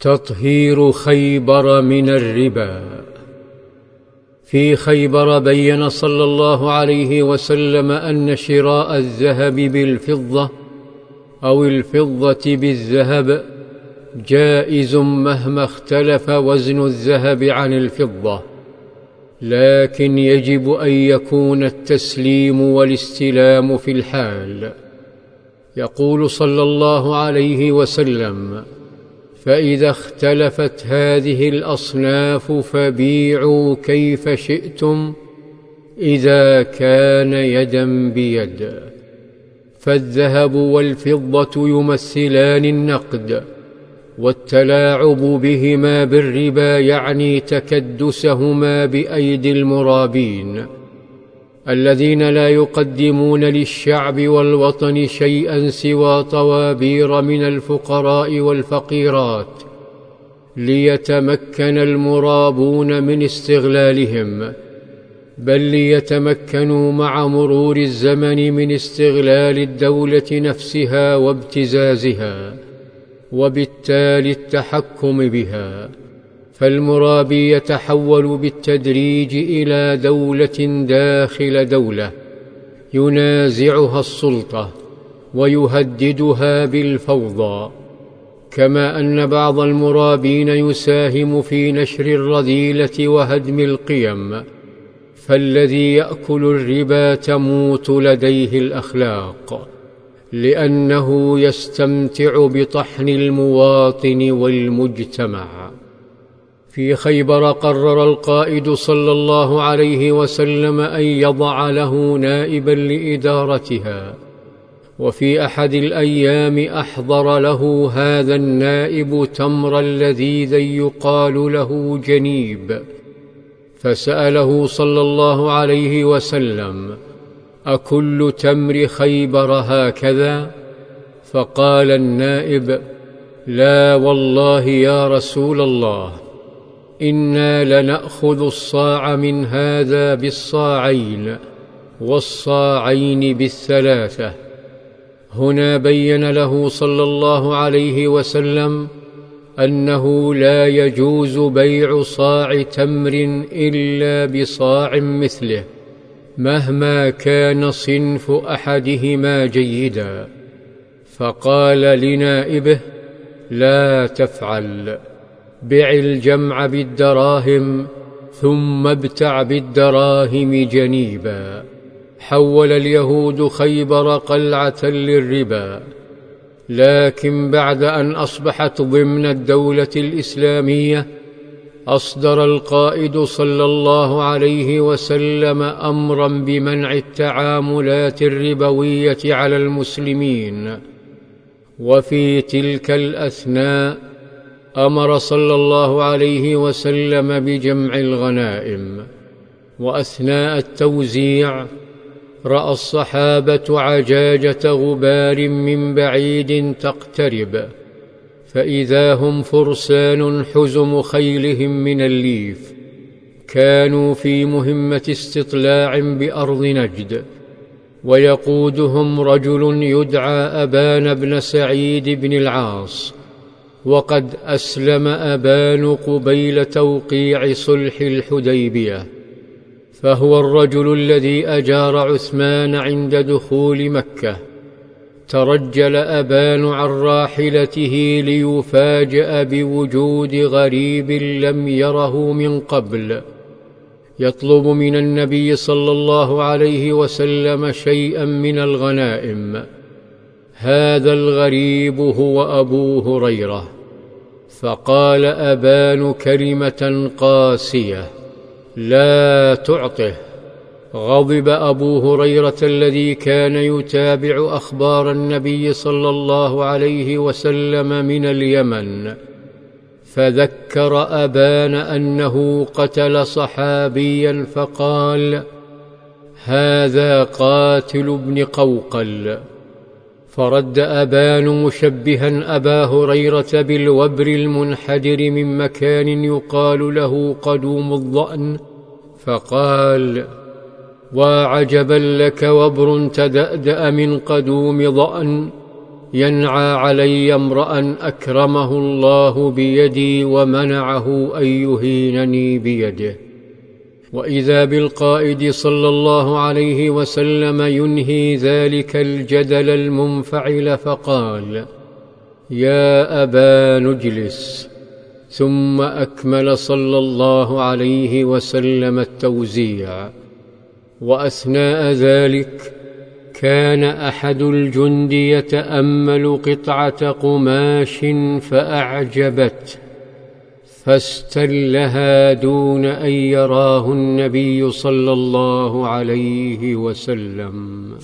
تطهير خيبر من الربا. في خيبر بين صلى الله عليه وسلم أن شراء الذهب بالفضة أو الفضة بالذهب جائز مهما اختلف وزن الذهب عن الفضة لكن يجب أن يكون التسليم والاستلام في الحال. يقول صلى الله عليه وسلم فإذا اختلفت هذه الأصناف فبيعوا كيف شئتم إذا كان يدا بيد. فالذهب والفضة يمثلان النقد والتلاعب بهما بالربا يعني تكدسهما بأيدي المرابين. الذين لا يقدمون للشعب والوطن شيئا سوى طوابير من الفقراء والفقيرات ليتمكن المرابون من استغلالهم بل ليتمكنوا مع مرور الزمن من استغلال الدولة نفسها وابتزازها وبالتالي التحكم بها. فالمرابي يتحول بالتدريج إلى دولة داخل دولة ينازعها السلطة ويهددها بالفوضى. كما أن بعض المرابين يساهم في نشر الرذيلة وهدم القيم فالذي يأكل الربا تموت لديه الأخلاق لأنه يستمتع بطحن المواطن والمجتمع. في خيبر قرر القائد صلى الله عليه وسلم أن يضع له نائبا لإدارتها. وفي أحد الأيام أحضر له هذا النائب تمرا لذيذا يقال له جنيب. فسأله صلى الله عليه وسلم أكل تمر خيبر هكذا؟ فقال النائب لا والله يا رسول الله. أنا لناخذ الصاع من هذا بالصاعين والصاعين بالثلاثه هنا بين له صلى الله عليه وسلم انه لا يجوز بيع صاع تمر الا بصاع مثله مهما كان صنف احدهما جيدا فقال لنائبه لا تفعل بع الجمع بالدراهم ثم ابتع بالدراهم جنيبا حول اليهود خيبر قلعه للربا لكن بعد ان اصبحت ضمن الدولة الاسلاميه اصدر القائد صلى الله عليه وسلم امرا بمنع التعاملات الربويه على المسلمين. وفي تلك الاثناء أمر صلى الله عليه وسلم بجمع الغنائم وأثناء التوزيع رأى الصحابة عجاجة غبار من بعيد تقترب فإذا هم فرسان حزم خيلهم من الليف كانوا في مهمة استطلاع بأرض نجد ويقودهم رجل يدعى ابان بن سعيد بن العاص وقد أسلم أبان قبيل توقيع صلح الحديبية فهو الرجل الذي أجار عثمان عند دخول مكة. ترجل أبان عن راحلته ليفاجأ بوجود غريب لم يره من قبل. يطلب من النبي صلى الله عليه وسلم شيئا من الغنائم. هذا الغريب هو أبو هريرة. فقال أبان كلمة قاسية لا تعطه. غضب أبو هريرة الذي كان يتابع أخبار النبي صلى الله عليه وسلم من اليمن فذكر أبان أنه قتل صحابيا فقال هذا قاتل ابن قوقل. فرد أبان مشبها أبا هريرة بالوبر المنحدر من مكان يقال له قدوم الظان فقال وعجبا لك وبر تدأدأ من قدوم ظان ينعى علي امرأ أكرمه الله بيدي ومنعه أن يهينني بيده. وإذا بالقائد صلى الله عليه وسلم ينهي ذلك الجدل المنفعل فقال يا أبا نجلس. ثم أكمل صلى الله عليه وسلم التوزيع. وأثناء ذلك كان أحد الجند يتأمل قطعة قماش فأعجبته. فاستلها دون أن يراه النبي صلى الله عليه وسلم.